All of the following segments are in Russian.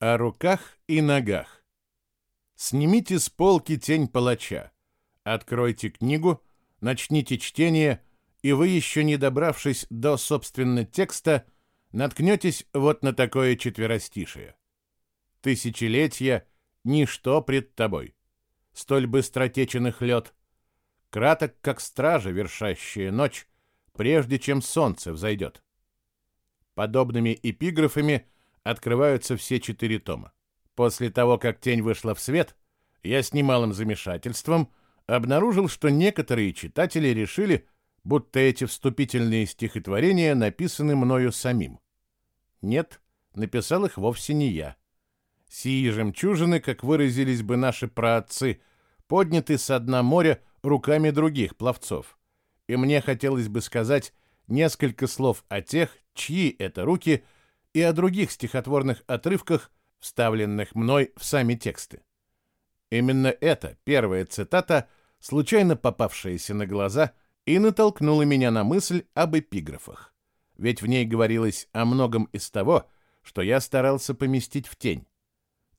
О руках и ногах. Снимите с полки тень палача. Откройте книгу, начните чтение, и вы, еще не добравшись до, собственно, текста, наткнетесь вот на такое четверостишее. Тысячелетия — ничто пред тобой. Столь быстротечен их лед. Краток, как стража, вершащая ночь, прежде чем солнце взойдет. Подобными эпиграфами — открываются все четыре тома. После того, как «Тень» вышла в свет, я с немалым замешательством обнаружил, что некоторые читатели решили, будто эти вступительные стихотворения написаны мною самим. Нет, написал их вовсе не я. Сии жемчужины, как выразились бы наши праотцы, подняты со дна моря руками других пловцов. И мне хотелось бы сказать несколько слов о тех, чьи это руки – и о других стихотворных отрывках, вставленных мной в сами тексты. Именно эта первая цитата, случайно попавшаяся на глаза, и натолкнула меня на мысль об эпиграфах. Ведь в ней говорилось о многом из того, что я старался поместить в тень.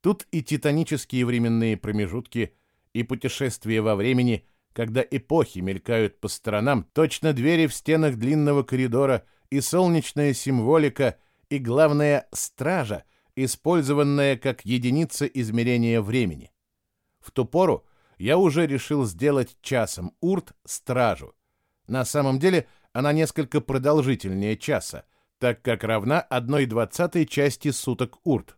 Тут и титанические временные промежутки, и путешествия во времени, когда эпохи мелькают по сторонам, точно двери в стенах длинного коридора, и солнечная символика — и, главное, стража, использованная как единица измерения времени. В ту пору я уже решил сделать часом урт стражу. На самом деле она несколько продолжительнее часа, так как равна 1,20 части суток урт.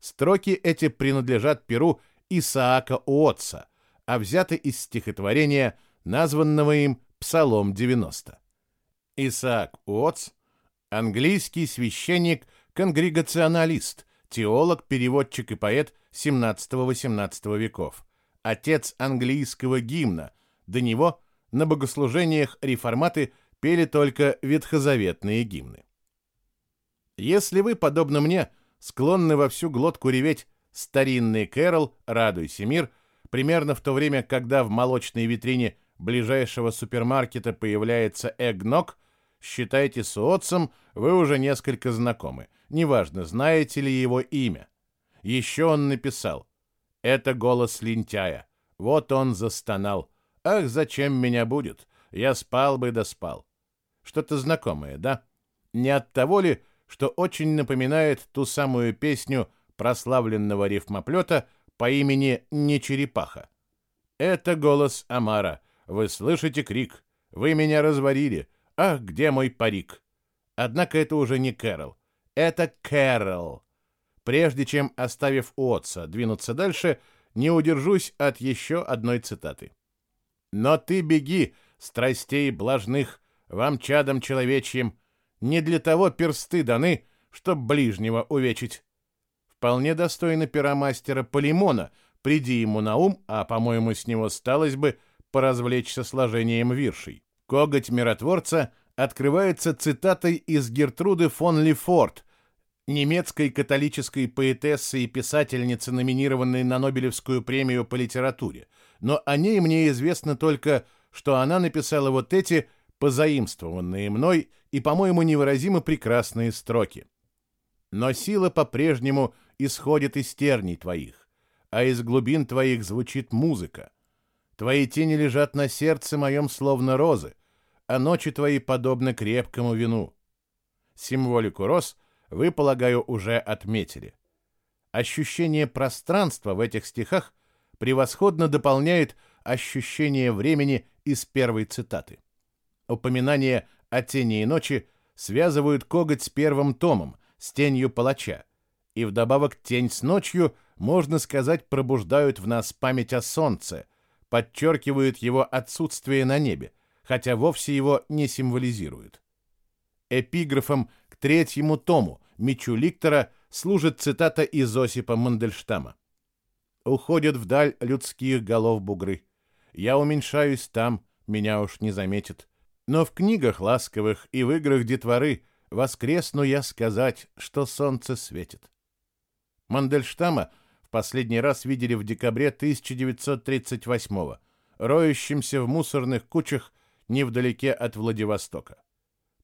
Строки эти принадлежат перу Исаака Уотса, а взяты из стихотворения, названного им «Псалом 90». Исаак Уотс Английский священник-конгрегационалист, теолог, переводчик и поэт 17-18 веков. Отец английского гимна. До него на богослужениях реформаты пели только ветхозаветные гимны. Если вы, подобно мне, склонны во всю глотку реветь «Старинный Кэрол, радуйся, мир», примерно в то время, когда в молочной витрине ближайшего супермаркета появляется эгног – Считайте с Уотсом, вы уже несколько знакомы. Неважно, знаете ли его имя. Еще он написал. Это голос лентяя. Вот он застонал. Ах, зачем меня будет? Я спал бы да спал. Что-то знакомое, да? Не от того ли, что очень напоминает ту самую песню прославленного рифмоплета по имени Не Черепаха? Это голос Амара. Вы слышите крик. Вы меня разварили. Ах, где мой парик? Однако это уже не Кэрол. Это Кэрол. Прежде чем, оставив Уотса, двинуться дальше, не удержусь от еще одной цитаты. «Но ты беги, страстей блажных, вам чадом человечьим, не для того персты даны, чтоб ближнего увечить». Вполне достойно пера мастера Полимона, приди ему на ум, а, по-моему, с него сталось бы поразвлечься сложением виршей. Коготь миротворца открывается цитатой из Гертруды фон Лефорт, немецкой католической поэтессы и писательницы, номинированной на Нобелевскую премию по литературе. Но о ней мне известно только, что она написала вот эти позаимствованные мной и, по-моему, невыразимо прекрасные строки. «Но сила по-прежнему исходит из терний твоих, а из глубин твоих звучит музыка. Твои тени лежат на сердце моем словно розы, а ночи твои подобны крепкому вину. Символику роз вы, полагаю, уже отметили. Ощущение пространства в этих стихах превосходно дополняет ощущение времени из первой цитаты. Упоминание о тени и ночи связывают коготь с первым томом, с тенью палача, и вдобавок тень с ночью, можно сказать, пробуждают в нас память о солнце, подчеркивают его отсутствие на небе, хотя вовсе его не символизирует. Эпиграфом к третьему тому «Мечу Ликтора» служит цитата из Осипа Мандельштама. «Уходят вдаль людских голов бугры. Я уменьшаюсь там, меня уж не заметит. Но в книгах ласковых и в играх детворы воскресну я сказать, что солнце светит». Мандельштама последний раз видели в декабре 1938 роющимся в мусорных кучах невдалеке от Владивостока.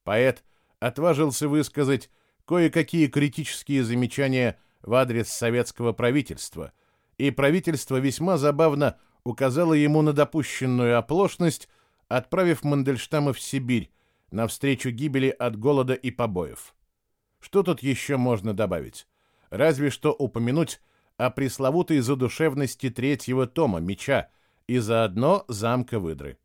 Поэт отважился высказать кое-какие критические замечания в адрес советского правительства, и правительство весьма забавно указало ему на допущенную оплошность, отправив Мандельштама в Сибирь навстречу гибели от голода и побоев. Что тут еще можно добавить? Разве что упомянуть о пресловутой задушевности третьего тома «Меча» и заодно «Замка выдры».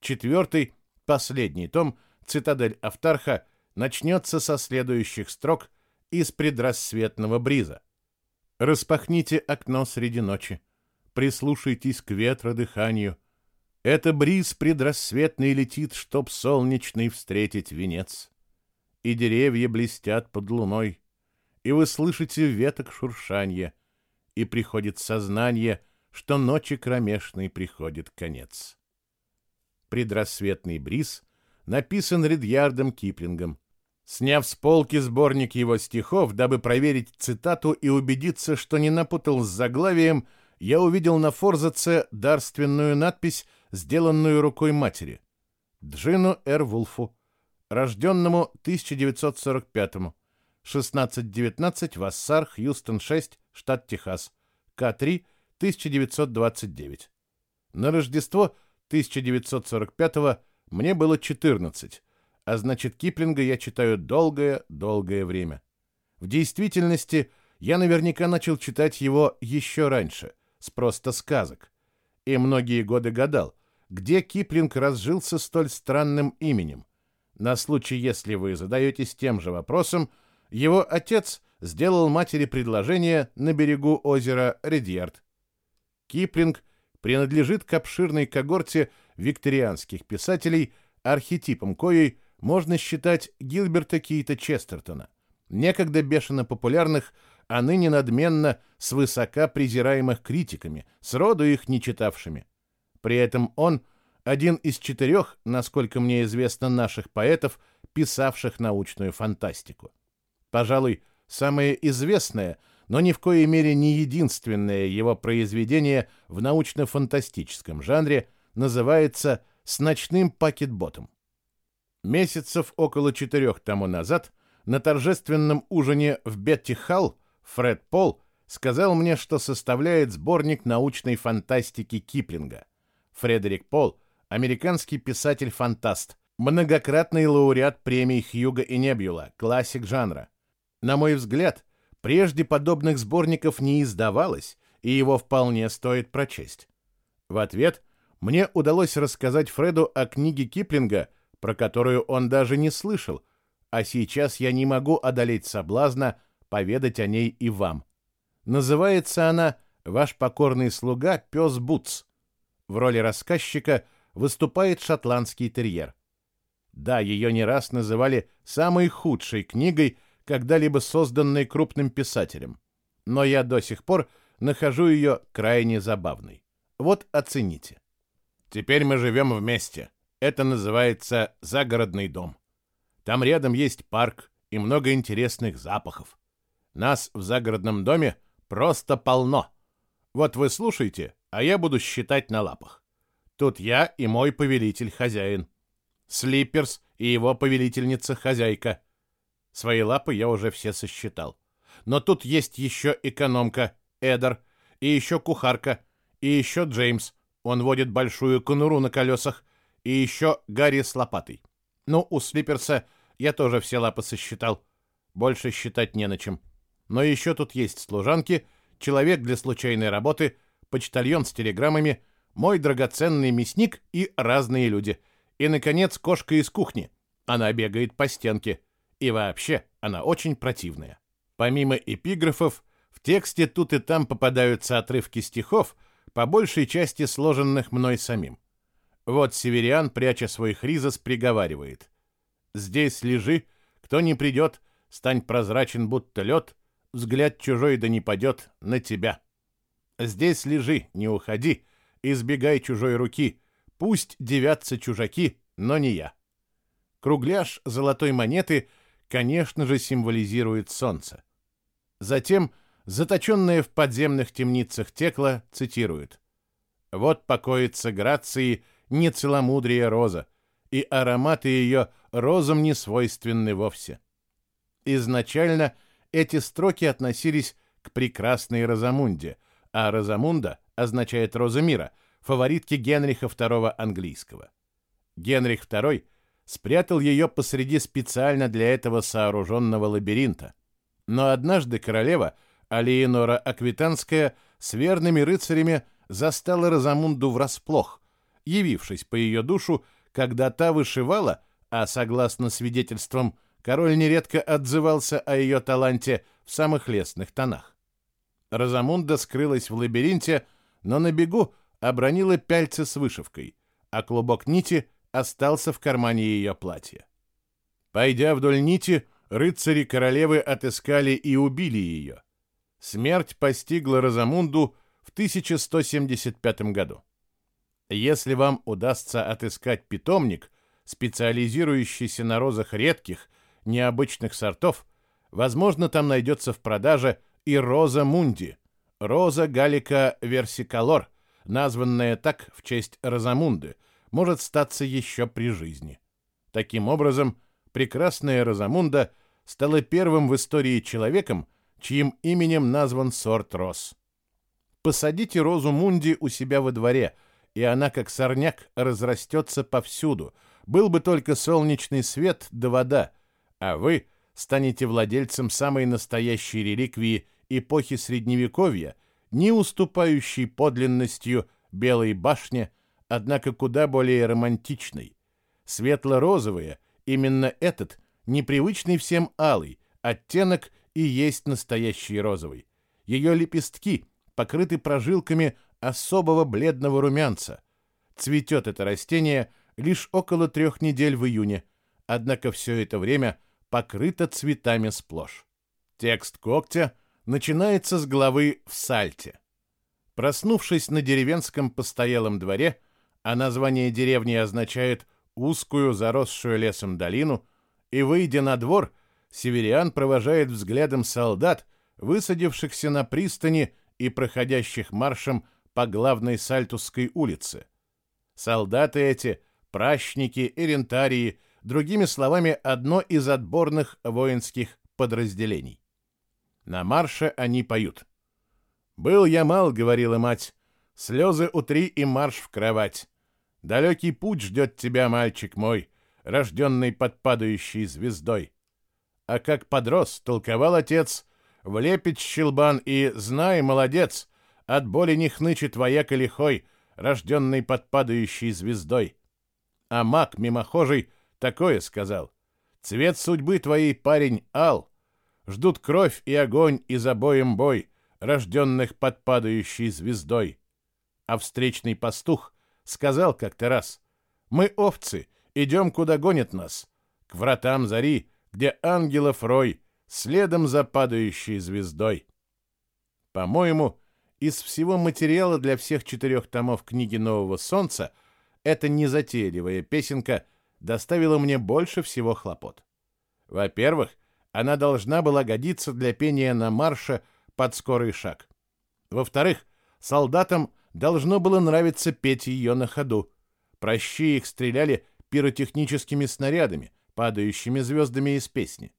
Четвертый, последний том «Цитадель Автарха» начнется со следующих строк из предрассветного бриза. «Распахните окно среди ночи, прислушайтесь к ветродыханию. Это бриз предрассветный летит, чтоб солнечный встретить венец. И деревья блестят под луной, и вы слышите веток шуршанье, и приходит сознание, что ночи кромешной приходит конец. Предрассветный бриз написан Редьярдом Киплингом. Сняв с полки сборник его стихов, дабы проверить цитату и убедиться, что не напутал с заглавием, я увидел на форзаце дарственную надпись, сделанную рукой матери. Джину Р. Вулфу, рожденному 1945-му, 1619, Вассар, Хьюстон 6, штат Техас, К3, 1929. На Рождество 1945 мне было 14, а значит Киплинга я читаю долгое-долгое время. В действительности я наверняка начал читать его еще раньше, с просто сказок. И многие годы гадал, где Киплинг разжился столь странным именем. На случай, если вы задаетесь тем же вопросом, его отец сделал матери предложение на берегу озера Редьярд. Киплинг принадлежит к обширной когорте викторианских писателей, архетипом коей можно считать Гилберта Кейта Честертона, некогда бешено популярных, а ныне надменно свысока презираемых критиками, сроду их не читавшими. При этом он один из четырех, насколько мне известно, наших поэтов, писавших научную фантастику. Пожалуй, самое известное, но ни в коей мере не единственное его произведение в научно-фантастическом жанре называется «С ночным пакетботом». Месяцев около четырех тому назад на торжественном ужине в Бетти-Халл Фред Пол сказал мне, что составляет сборник научной фантастики Киплинга. Фредерик Пол – американский писатель-фантаст, многократный лауреат премий Хьюга и Небюла, классик жанра. На мой взгляд, прежде подобных сборников не издавалось, и его вполне стоит прочесть. В ответ мне удалось рассказать Фреду о книге Киплинга, про которую он даже не слышал, а сейчас я не могу одолеть соблазна поведать о ней и вам. Называется она «Ваш покорный слуга Пес Бутс». В роли рассказчика выступает шотландский терьер. Да, ее не раз называли самой худшей книгой – когда-либо созданной крупным писателем. Но я до сих пор нахожу ее крайне забавной. Вот оцените. Теперь мы живем вместе. Это называется загородный дом. Там рядом есть парк и много интересных запахов. Нас в загородном доме просто полно. Вот вы слушайте, а я буду считать на лапах. Тут я и мой повелитель-хозяин. Слиперс и его повелительница-хозяйка. Свои лапы я уже все сосчитал. Но тут есть еще экономка, Эдер, и еще кухарка, и еще Джеймс, он водит большую конуру на колесах, и еще Гарри с лопатой. Ну, у Слиперса я тоже все лапы сосчитал. Больше считать не на чем. Но еще тут есть служанки, человек для случайной работы, почтальон с телеграммами, мой драгоценный мясник и разные люди. И, наконец, кошка из кухни. Она бегает по стенке. И вообще, она очень противная. Помимо эпиграфов, в тексте тут и там попадаются отрывки стихов, по большей части сложенных мной самим. Вот Севериан, пряча свой хризос, приговаривает. «Здесь лежи, кто не придет, стань прозрачен, будто лед, взгляд чужой да не падет на тебя. Здесь лежи, не уходи, избегай чужой руки, пусть девятся чужаки, но не я». Кругляш золотой монеты — конечно же, символизирует солнце. Затем, заточенная в подземных темницах текла, цитирует «Вот покоится Грации нецеломудрия роза, и ароматы ее розам не свойственны вовсе». Изначально эти строки относились к прекрасной Розамунде, а Розамунда означает «Роза мира», фаворитке Генриха II английского. Генрих II спрятал ее посреди специально для этого сооруженного лабиринта. Но однажды королева, Алиенора Аквитанская, с верными рыцарями застала Розамунду врасплох, явившись по ее душу, когда та вышивала, а согласно свидетельствам, король нередко отзывался о ее таланте в самых лестных тонах. Розамунда скрылась в лабиринте, но на бегу обронила пяльцы с вышивкой, а клубок нити остался в кармане ее платья. Пойдя вдоль нити, рыцари королевы отыскали и убили ее. Смерть постигла Розамунду в 1175 году. Если вам удастся отыскать питомник, специализирующийся на розах редких, необычных сортов, возможно, там найдется в продаже и роза мунди, роза галика версиколор, названная так в честь Розамунды, может статься еще при жизни. Таким образом, прекрасная Розамунда стала первым в истории человеком, чьим именем назван сорт роз. Посадите розу Мунди у себя во дворе, и она, как сорняк, разрастется повсюду. Был бы только солнечный свет да вода, а вы станете владельцем самой настоящей реликвии эпохи Средневековья, не уступающей подлинностью Белой башне, однако куда более романтичной. Светло-розовые, именно этот, непривычный всем алый, оттенок и есть настоящий розовый. Ее лепестки покрыты прожилками особого бледного румянца. Цветет это растение лишь около трех недель в июне, однако все это время покрыто цветами сплошь. Текст когтя начинается с главы «В сальте». Проснувшись на деревенском постоялом дворе, а название деревни означает узкую, заросшую лесом долину, и, выйдя на двор, Севериан провожает взглядом солдат, высадившихся на пристани и проходящих маршем по главной Сальтусской улице. Солдаты эти — пращники, эрентарии, другими словами, одно из отборных воинских подразделений. На марше они поют. «Был я мал», — говорила мать, — «слезы утри и марш в кровать. Далекий путь ждет тебя, мальчик мой, рожденный под падающей звездой». А как подрос, толковал отец, влепит щелбан и, знай, молодец, от боли не хнычет вояка лихой, рожденный под падающей звездой. А маг мимохожий такое сказал. Цвет судьбы твоей, парень, ал. Ждут кровь и огонь и за боем бой, рожденных под падающей звездой. А встречный пастух сказал как-то раз, «Мы овцы, идем, куда гонят нас, к вратам зари, где ангелов рой, следом за падающей звездой». По-моему, из всего материала для всех четырех томов книги «Нового солнца» эта незатейливая песенка доставила мне больше всего хлопот. Во-первых, она должна была годиться для пения на марше под скорый шаг. Во-вторых, солдатам должно было нравиться петь ее на ходу. Прощи их стреляли пиротехническими снарядами, падающими звездами из песни.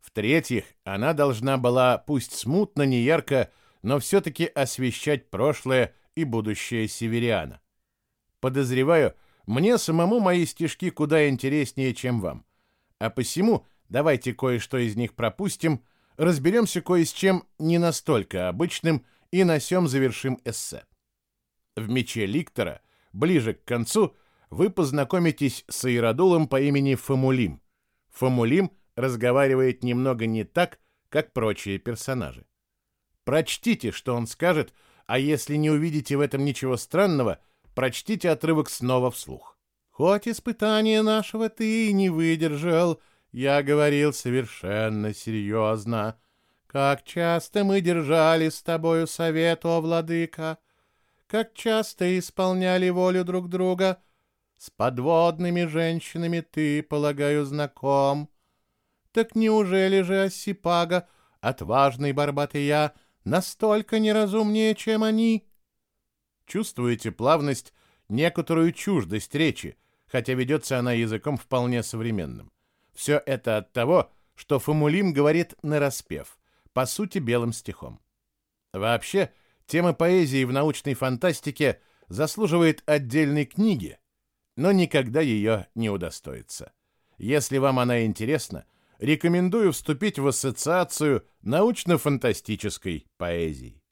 В-третьих, она должна была, пусть смутно, не ярко, но все-таки освещать прошлое и будущее Севериана. Подозреваю, мне самому мои стишки куда интереснее, чем вам. А посему давайте кое-что из них пропустим, разберемся кое с чем не настолько обычным и на сём завершим эссе. В «Мече Ликтора» ближе к концу вы познакомитесь с Иеродулом по имени Фомулим. Фомулим разговаривает немного не так, как прочие персонажи. Прочтите, что он скажет, а если не увидите в этом ничего странного, прочтите отрывок снова вслух. «Хоть испытание нашего ты не выдержал, я говорил совершенно серьезно. Как часто мы держали с тобою совет, о владыка! Как часто исполняли волю друг друга! С подводными женщинами ты, полагаю, знаком. Так неужели же Осипага, отважный барбатый я, — настолько неразумнее, чем они. Чувствуете плавность, некоторую чуждость речи, хотя ведется она языком вполне современным. Все это от того, что Фомулим говорит нараспев, по сути белым стихом. Вообще, тема поэзии в научной фантастике заслуживает отдельной книги, но никогда ее не удостоится. Если вам она интересна, рекомендую вступить в ассоциацию научно-фантастической поэзии.